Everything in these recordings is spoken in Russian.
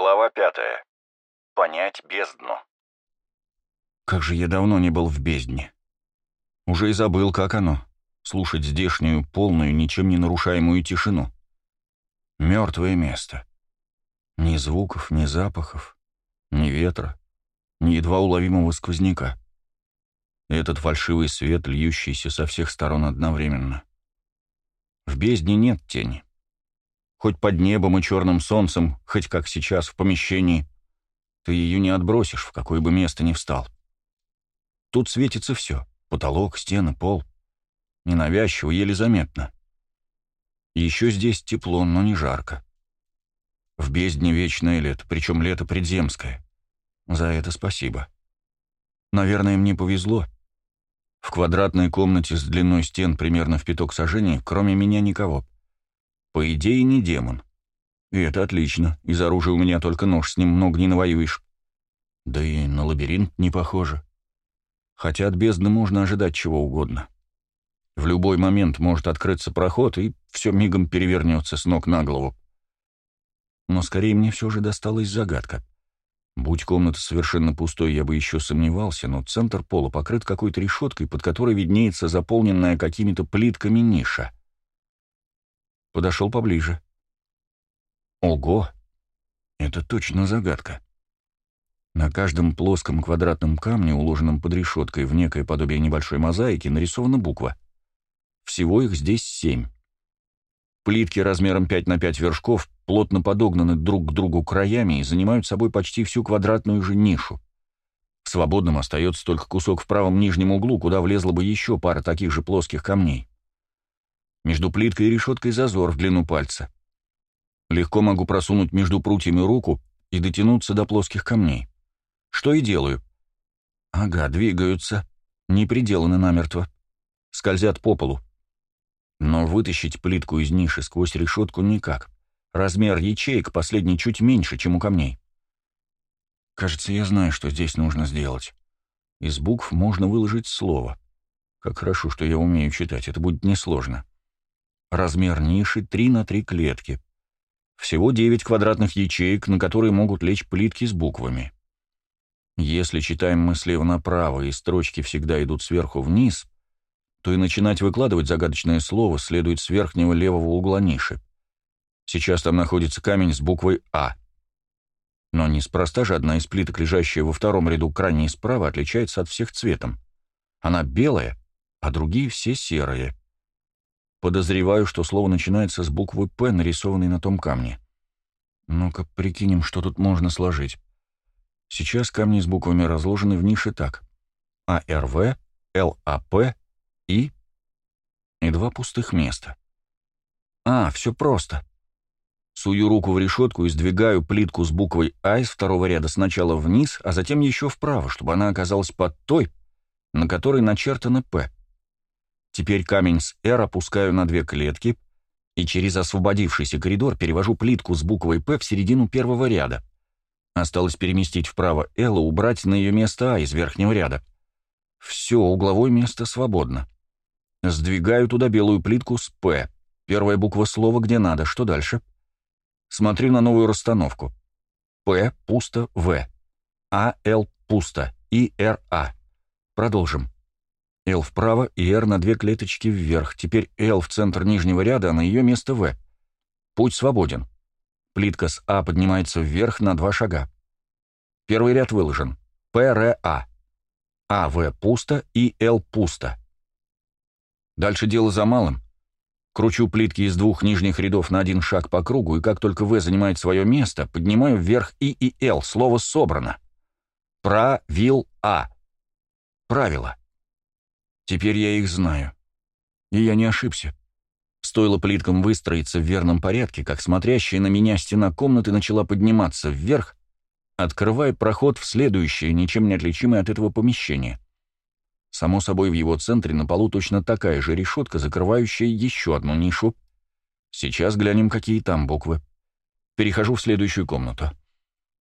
Глава пятая. Понять бездну. Как же я давно не был в бездне. Уже и забыл, как оно — слушать здешнюю, полную, ничем не нарушаемую тишину. Мертвое место. Ни звуков, ни запахов, ни ветра, ни едва уловимого сквозняка. Этот фальшивый свет, льющийся со всех сторон одновременно. В бездне нет тени. Хоть под небом и черным солнцем, хоть как сейчас в помещении, ты ее не отбросишь, в какое бы место ни встал. Тут светится все — потолок, стены, пол. Ненавязчиво, еле заметно. Еще здесь тепло, но не жарко. В бездне вечное лето, причем лето предземское. За это спасибо. Наверное, мне повезло. В квадратной комнате с длиной стен примерно в пяток сажений, кроме меня никого. По идее, не демон. И это отлично. Из оружия у меня только нож, с ним много не навоюешь. Да и на лабиринт не похоже. Хотя от бездны можно ожидать чего угодно. В любой момент может открыться проход, и все мигом перевернется с ног на голову. Но скорее мне все же досталась загадка. Будь комната совершенно пустой, я бы еще сомневался, но центр пола покрыт какой-то решеткой, под которой виднеется заполненная какими-то плитками ниша — Подошел поближе. Ого! Это точно загадка. На каждом плоском квадратном камне, уложенном под решеткой в некое подобие небольшой мозаики, нарисована буква. Всего их здесь семь. Плитки размером 5 на 5 вершков плотно подогнаны друг к другу краями и занимают собой почти всю квадратную же нишу. Свободным остается только кусок в правом нижнем углу, куда влезла бы еще пара таких же плоских камней. Между плиткой и решеткой зазор в длину пальца. Легко могу просунуть между прутьями руку и дотянуться до плоских камней. Что и делаю. Ага, двигаются. Не приделаны намертво. Скользят по полу. Но вытащить плитку из ниши сквозь решетку никак. Размер ячеек последний чуть меньше, чем у камней. Кажется, я знаю, что здесь нужно сделать. Из букв можно выложить слово. Как хорошо, что я умею читать, это будет несложно. Размер ниши 3 на 3 клетки. Всего 9 квадратных ячеек, на которые могут лечь плитки с буквами. Если читаем мы слева направо и строчки всегда идут сверху вниз, то и начинать выкладывать загадочное слово следует с верхнего левого угла ниши. Сейчас там находится камень с буквой «А». Но неспроста же одна из плиток, лежащая во втором ряду крайней справа, отличается от всех цветом. Она белая, а другие все серые. Подозреваю, что слово начинается с буквы «П», нарисованной на том камне. Ну-ка, прикинем, что тут можно сложить. Сейчас камни с буквами разложены в нише так. АРВ, ЛАП, И и два пустых места. А, все просто. Сую руку в решетку и сдвигаю плитку с буквой А из второго ряда сначала вниз, а затем еще вправо, чтобы она оказалась под той, на которой начертано «П». Теперь камень с «Р» опускаю на две клетки и через освободившийся коридор перевожу плитку с буквой «П» в середину первого ряда. Осталось переместить вправо «Л» и убрать на ее место «А» из верхнего ряда. Все, угловое место свободно. Сдвигаю туда белую плитку с «П». Первая буква слова где надо. Что дальше? Смотрю на новую расстановку. «П» пусто, «В». «А», «Л» пусто. И, «Р», «А». Продолжим. L вправо и R на две клеточки вверх. Теперь L в центр нижнего ряда, а на ее место V. Путь свободен. Плитка с А поднимается вверх на два шага. Первый ряд выложен. П, Р, А. А, В пусто и Л пусто. Дальше дело за малым. Кручу плитки из двух нижних рядов на один шаг по кругу, и как только В занимает свое место, поднимаю вверх И и Л. Слово собрано. Правил А. Правило. Теперь я их знаю. И я не ошибся. Стоило плиткам выстроиться в верном порядке, как смотрящая на меня стена комнаты начала подниматься вверх, открывая проход в следующее, ничем не отличимое от этого помещение. Само собой, в его центре на полу точно такая же решетка, закрывающая еще одну нишу. Сейчас глянем, какие там буквы. Перехожу в следующую комнату.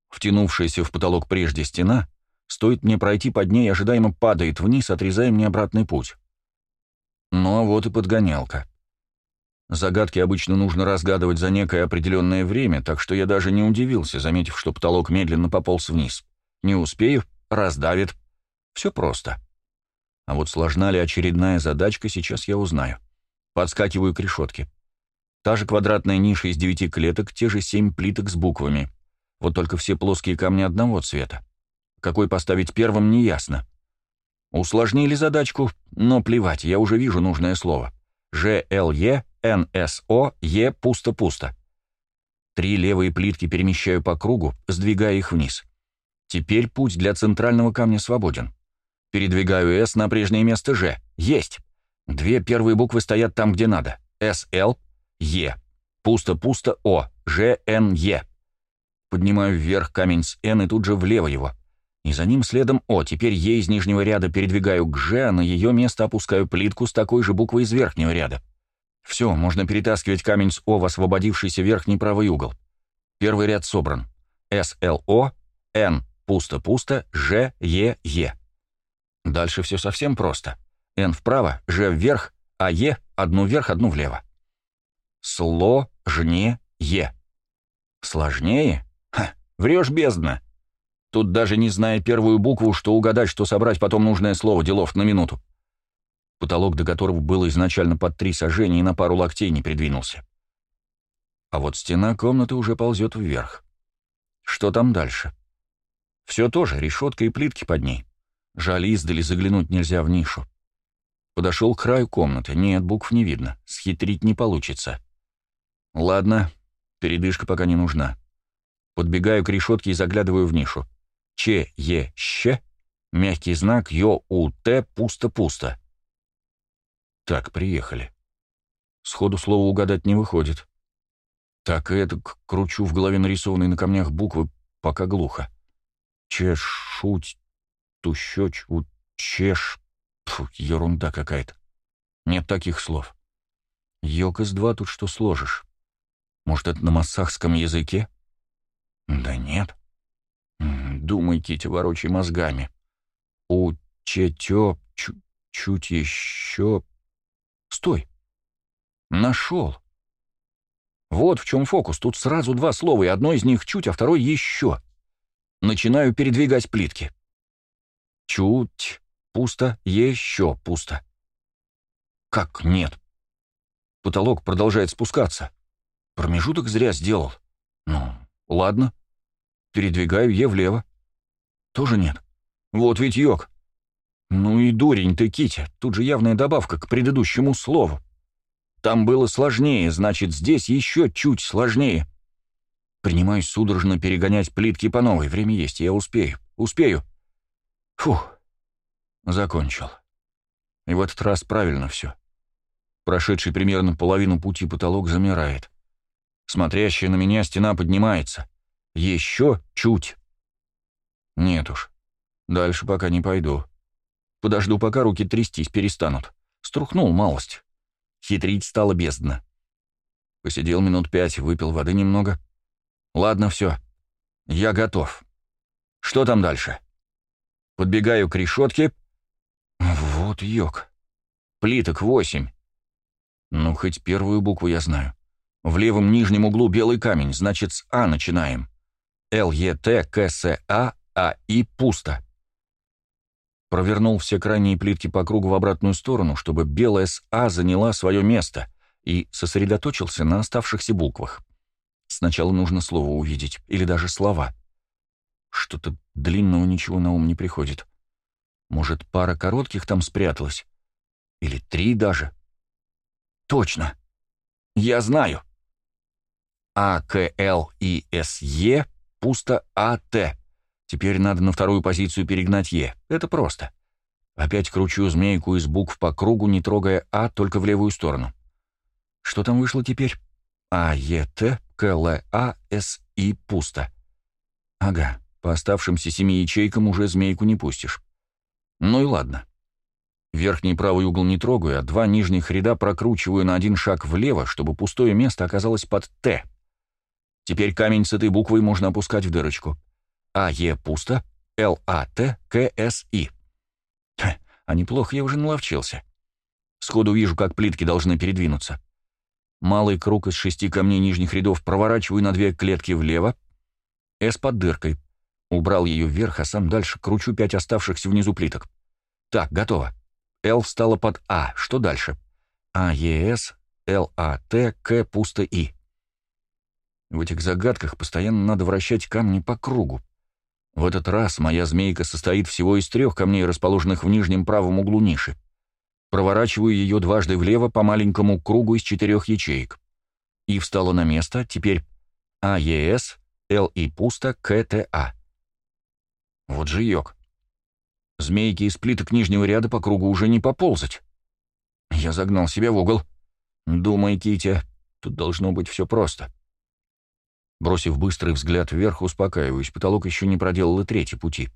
Втянувшаяся в потолок прежде стена Стоит мне пройти под ней, ожидаемо падает вниз, отрезая мне обратный путь. Ну а вот и подгонялка. Загадки обычно нужно разгадывать за некое определенное время, так что я даже не удивился, заметив, что потолок медленно пополз вниз. Не успею, раздавит. Все просто. А вот сложна ли очередная задачка, сейчас я узнаю. Подскакиваю к решетке. Та же квадратная ниша из девяти клеток, те же семь плиток с буквами. Вот только все плоские камни одного цвета. Какой поставить первым, неясно. Усложнили задачку, но плевать, я уже вижу нужное слово. ЖЛЕ, НСО, Е пусто-пусто. Три левые плитки перемещаю по кругу, сдвигая их вниз. Теперь путь для центрального камня свободен. Передвигаю С на прежнее место Ж. Есть. Две первые буквы стоят там, где надо. СЛ, Е. Пусто-пусто О. Ж, Н, Е. Поднимаю вверх камень с Н и тут же влево его. И за ним следом О. Теперь Е из нижнего ряда передвигаю к Ж, а на ее место опускаю плитку с такой же буквой из верхнего ряда. Все, можно перетаскивать камень с О в освободившийся верхний правый угол. Первый ряд собран. С, Л, О, Н, пусто-пусто, Ж, Е, Е. Дальше все совсем просто. Н вправо, Ж вверх, а Е одну вверх, одну влево. Сложнее. Сложнее? Ха, врешь бездна. Тут даже не зная первую букву, что угадать, что собрать потом нужное слово, делов на минуту. Потолок, до которого было изначально под три сажения, и на пару локтей не придвинулся. А вот стена комнаты уже ползет вверх. Что там дальше? Все тоже, решетка и плитки под ней. Жаль, издали заглянуть нельзя в нишу. Подошел к краю комнаты. Нет, букв не видно. Схитрить не получится. Ладно, передышка пока не нужна. Подбегаю к решетке и заглядываю в нишу. Че, Е, Щ, мягкий знак, Ё, У, Т, пусто-пусто. Так, приехали. Сходу слово угадать не выходит. Так и это кручу в голове нарисованные на камнях буквы, пока глухо. Чеш, шуть, тущоч, у, чеш. Фу, ерунда какая-то. Нет таких слов. Йокос-2 тут что сложишь? Может, это на массахском языке? Да нет. Думай, Кити, ворочай мозгами. У че-тё, чуть еще... Стой. Нашел. Вот в чем фокус. Тут сразу два слова, и одно из них чуть, а второй еще. Начинаю передвигать плитки. Чуть, пусто, еще пусто. Как нет? Потолок продолжает спускаться. Промежуток зря сделал. Ну, ладно. Передвигаю Е влево. Тоже нет. Вот ведь йог. Ну и дурень ты, Китя, тут же явная добавка к предыдущему слову. Там было сложнее, значит, здесь еще чуть сложнее. Принимаюсь судорожно перегонять плитки по новой. Время есть, я успею. Успею. Фух. Закончил. И в этот раз правильно все. Прошедший примерно половину пути потолок замирает. Смотрящая на меня стена поднимается. Еще чуть. Нет уж. Дальше пока не пойду. Подожду, пока руки трястись перестанут. Струхнул малость. Хитрить стало бездна. Посидел минут пять, выпил воды немного. Ладно, все. Я готов. Что там дальше? Подбегаю к решетке. Вот йог. Плиток восемь. Ну, хоть первую букву я знаю. В левом нижнем углу белый камень, значит, с А начинаем. Л, Е, Т, К, С, А, А, И пусто. Провернул все крайние плитки по кругу в обратную сторону, чтобы белая с А заняла свое место, и сосредоточился на оставшихся буквах. Сначала нужно слово увидеть, или даже слова. Что-то длинного ничего на ум не приходит. Может, пара коротких там спряталась? Или три даже? Точно. Я знаю. А, К, Л, И, С, Е Пусто АТ. Теперь надо на вторую позицию перегнать Е. Это просто. Опять кручу змейку из букв по кругу, не трогая А, только в левую сторону. Что там вышло теперь? А, Е, Т, К, Л, А, С, И, пусто. Ага, по оставшимся семи ячейкам уже змейку не пустишь. Ну и ладно. Верхний правый угол не трогаю, а два нижних ряда прокручиваю на один шаг влево, чтобы пустое место оказалось под «Т». Теперь камень с этой буквой можно опускать в дырочку. АЕ пусто, ЛАТ, КСИ. А неплохо я уже наловчился. Сходу вижу, как плитки должны передвинуться. Малый круг из шести камней нижних рядов проворачиваю на две клетки влево. «С» под дыркой. Убрал ее вверх, а сам дальше кручу пять оставшихся внизу плиток. Так, готово. «Л» встала под «А». Что дальше? А, Е, С, Л, А, Т, К, пусто И. В этих загадках постоянно надо вращать камни по кругу. В этот раз моя змейка состоит всего из трех камней, расположенных в нижнем правом углу ниши. Проворачиваю ее дважды влево по маленькому кругу из четырех ячеек. И встала на место, теперь АЕС, ЛИ пусто, КТА. Вот же йог. Змейки из плиток нижнего ряда по кругу уже не поползать. Я загнал себя в угол. Думай, Китя, тут должно быть все просто. Бросив быстрый взгляд вверх, успокаиваюсь. Потолок еще не проделал и третий пути.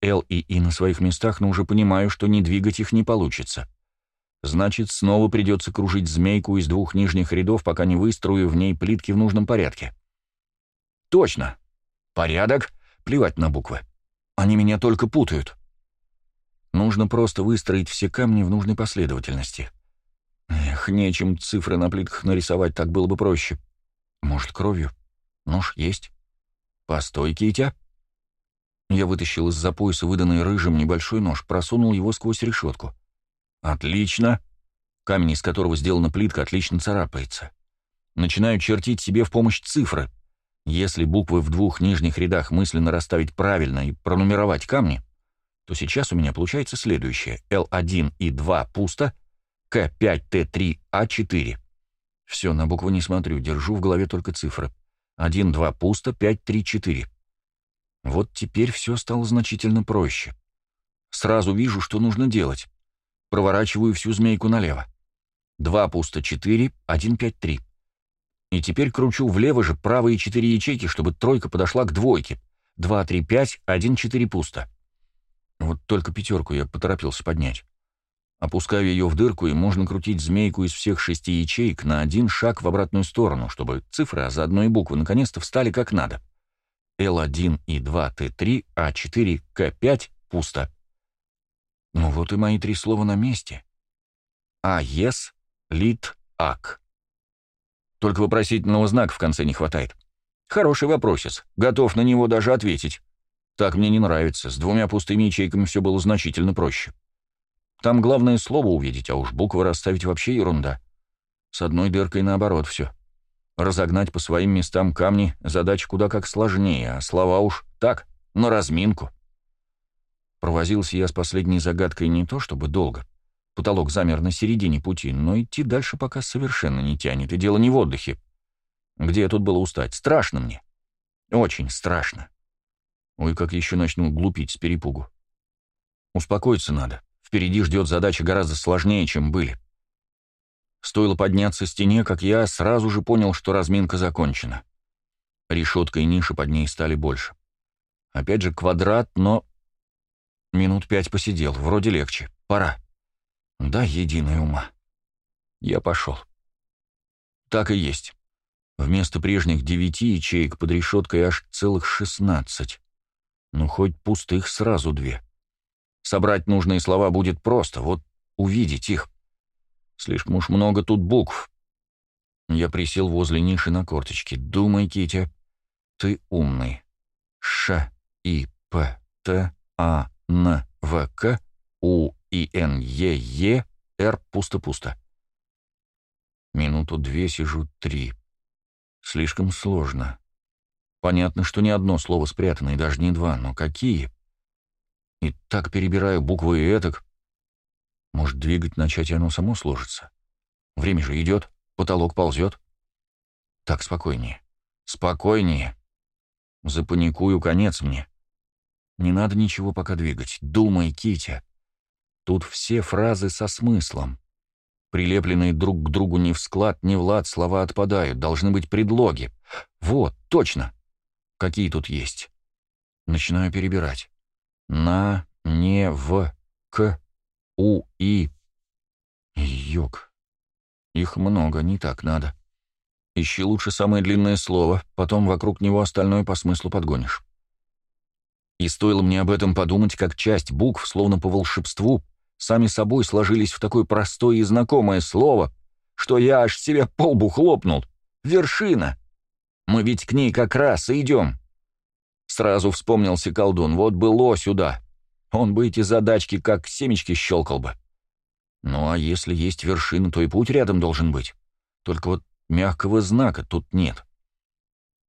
Л и И на своих местах, но уже понимаю, что не двигать их не получится. Значит, снова придется кружить змейку из двух нижних рядов, пока не выстрою в ней плитки в нужном порядке. Точно. Порядок. Плевать на буквы. Они меня только путают. Нужно просто выстроить все камни в нужной последовательности. Эх, нечем цифры на плитках нарисовать, так было бы проще. Может, кровью? Нож есть. Постой, Китя. Я вытащил из-за пояса выданный рыжим небольшой нож, просунул его сквозь решетку. Отлично. Камень, из которого сделана плитка, отлично царапается. Начинаю чертить себе в помощь цифры. Если буквы в двух нижних рядах мысленно расставить правильно и пронумеровать камни, то сейчас у меня получается следующее. L1 и 2 пусто, К5, Т3, А4. Все, на буквы не смотрю, держу в голове только цифры. 1, 2 пусто, 5, 3, 4. Вот теперь все стало значительно проще. Сразу вижу, что нужно делать. Проворачиваю всю змейку налево. 2 пусто, 4, 1, 5, 3. И теперь кручу влево же правые четыре ячейки, чтобы тройка подошла к двойке. 2, 3, 5, 1, 4 пусто. Вот только пятерку я поторопился поднять. Опускаю ее в дырку, и можно крутить змейку из всех шести ячеек на один шаг в обратную сторону, чтобы цифры, а заодно и буквы, наконец-то встали как надо. L1 и 2, T3, А4, К5 — пусто. Ну вот и мои три слова на месте. А, ес, лит, ак. Только вопросительного знака в конце не хватает. Хороший вопросец. Готов на него даже ответить. Так мне не нравится. С двумя пустыми ячейками все было значительно проще. Там главное слово увидеть, а уж буквы расставить вообще ерунда. С одной дыркой наоборот все. Разогнать по своим местам камни — задача куда как сложнее, а слова уж так, на разминку. Провозился я с последней загадкой не то чтобы долго. Потолок замер на середине пути, но идти дальше пока совершенно не тянет, и дело не в отдыхе. Где я тут было устать? Страшно мне. Очень страшно. Ой, как еще начну глупить с перепугу. Успокоиться надо. Впереди ждет задача гораздо сложнее, чем были. Стоило подняться стене, как я сразу же понял, что разминка закончена. Решетка и ниши под ней стали больше. Опять же квадрат, но... Минут пять посидел, вроде легче. Пора. Да, единая ума. Я пошел. Так и есть. Вместо прежних девяти ячеек под решеткой аж целых шестнадцать. Ну, хоть пустых сразу две. Собрать нужные слова будет просто, вот увидеть их. Слишком уж много тут букв. Я присел возле ниши на корточки. Думай, Китя, ты умный. Ш, И, П, Т, А, Н, В, К, У, И, Н, Е, Е, Р, пусто-пусто. Минуту две сижу, три. Слишком сложно. Понятно, что ни одно слово спрятано, и даже не два, но какие? И так перебираю буквы и этак. Может, двигать начать, и оно само сложится. Время же идет, потолок ползет. Так спокойнее. Спокойнее. Запаникую, конец мне. Не надо ничего пока двигать. Думай, Китя. Тут все фразы со смыслом. Прилепленные друг к другу не в склад, не в лад, слова отпадают. Должны быть предлоги. Вот, точно. Какие тут есть? Начинаю перебирать. На, не, в, к, у, и. Йог. Их много, не так надо. Ищи лучше самое длинное слово, потом вокруг него остальное по смыслу подгонишь. И стоило мне об этом подумать, как часть букв, словно по волшебству, сами собой сложились в такое простое и знакомое слово, что я аж себе полбу хлопнул. Вершина! Мы ведь к ней как раз и идем. Сразу вспомнился колдун, вот было сюда. Он бы эти задачки как семечки щелкал бы. Ну а если есть вершина, то и путь рядом должен быть. Только вот мягкого знака тут нет.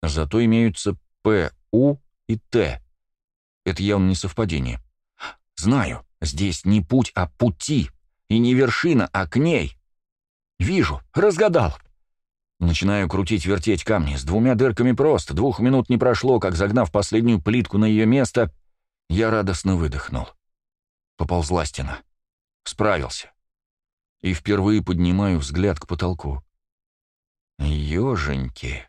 Зато имеются П, У и Т. Это явно не совпадение. Знаю, здесь не путь, а пути. И не вершина, а к ней. Вижу, разгадал. Начинаю крутить-вертеть камни. С двумя дырками просто. Двух минут не прошло, как загнав последнюю плитку на ее место, я радостно выдохнул. Поползла стена. Справился. И впервые поднимаю взгляд к потолку. Ёженьки.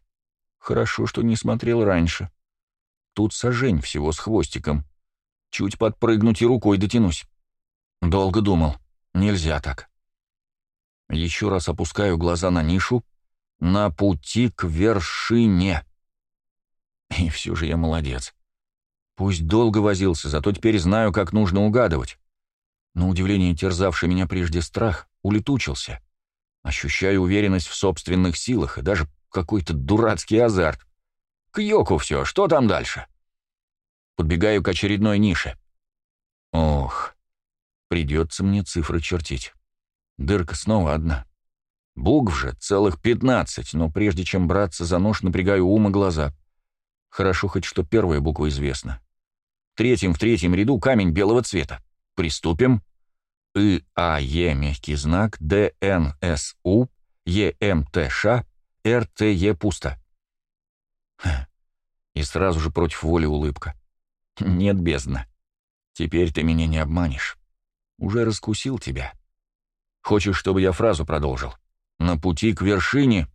Хорошо, что не смотрел раньше. Тут сажень всего с хвостиком. Чуть подпрыгнуть и рукой дотянусь. Долго думал. Нельзя так. Еще раз опускаю глаза на нишу. На пути к вершине. И все же я молодец. Пусть долго возился, зато теперь знаю, как нужно угадывать. На удивление терзавший меня прежде страх улетучился. Ощущаю уверенность в собственных силах и даже какой-то дурацкий азарт. К Йоку все, что там дальше? Подбегаю к очередной нише. Ох, придется мне цифры чертить. Дырка снова одна. Букв же целых пятнадцать, но прежде чем браться за нож, напрягаю ум и глаза. Хорошо хоть, что первая буква известна. Третьим в третьем ряду камень белого цвета. Приступим. И, А, Е, мягкий знак, Д, Н, С, У, Е, М, Т, Ш, Р, Т, Е, пусто. И сразу же против воли улыбка. Нет, бездна. Теперь ты меня не обманешь. Уже раскусил тебя. Хочешь, чтобы я фразу продолжил? На пути к вершине...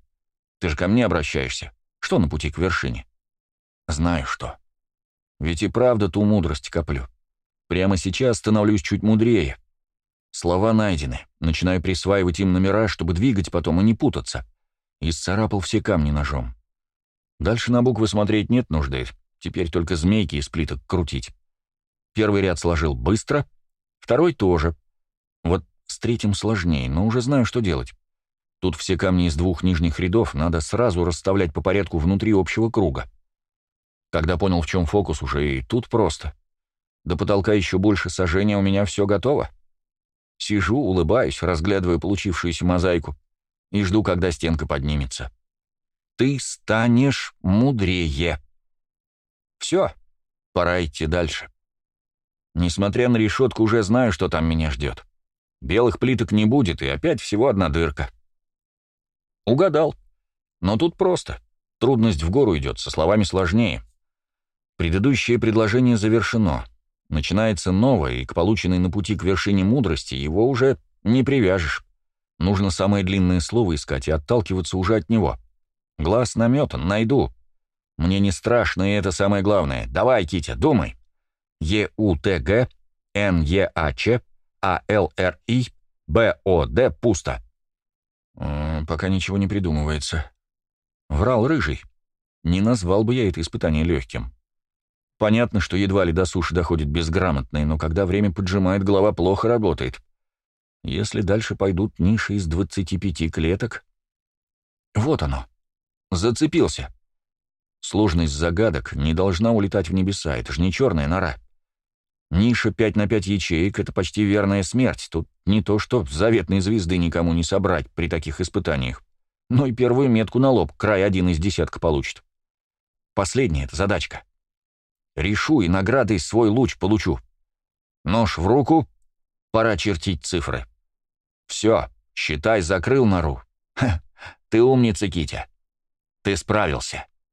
Ты же ко мне обращаешься. Что на пути к вершине? Знаю что. Ведь и правда ту мудрость коплю. Прямо сейчас становлюсь чуть мудрее. Слова найдены. Начинаю присваивать им номера, чтобы двигать потом и не путаться. И сцарапал все камни ножом. Дальше на буквы смотреть нет нужды. Теперь только змейки из плиток крутить. Первый ряд сложил быстро, второй тоже. Вот с третьим сложнее, но уже знаю, что делать. Тут все камни из двух нижних рядов надо сразу расставлять по порядку внутри общего круга. Когда понял, в чем фокус, уже и тут просто. До потолка еще больше сожжения, у меня все готово. Сижу, улыбаюсь, разглядывая получившуюся мозаику, и жду, когда стенка поднимется. Ты станешь мудрее. Все, пора идти дальше. Несмотря на решетку, уже знаю, что там меня ждет. Белых плиток не будет, и опять всего одна дырка. Угадал. Но тут просто. Трудность в гору идет, со словами сложнее. Предыдущее предложение завершено. Начинается новое, и к полученной на пути к вершине мудрости его уже не привяжешь. Нужно самое длинное слово искать и отталкиваться уже от него. Глаз наметан, найду. Мне не страшно, и это самое главное. Давай, Китя, думай. Е-У-Т-Г, Н-Е-А-Ч, А-Л-Р-И, Б-О-Д, пусто. -м, пока ничего не придумывается. Врал рыжий. Не назвал бы я это испытание легким. Понятно, что едва ли до суши доходит безграмотный, но когда время поджимает, голова плохо работает. Если дальше пойдут ниши из 25 клеток... Вот оно. Зацепился. Сложность загадок не должна улетать в небеса, это же не черная нора. Ниша 5 на 5 ячеек — это почти верная смерть. Тут не то, что заветной звезды никому не собрать при таких испытаниях, но и первую метку на лоб край один из десятка получит. Последняя — это задачка. Решу и наградой свой луч получу. Нож в руку, пора чертить цифры. Все, считай, закрыл нору. Ха, ты умница, Китя. Ты справился.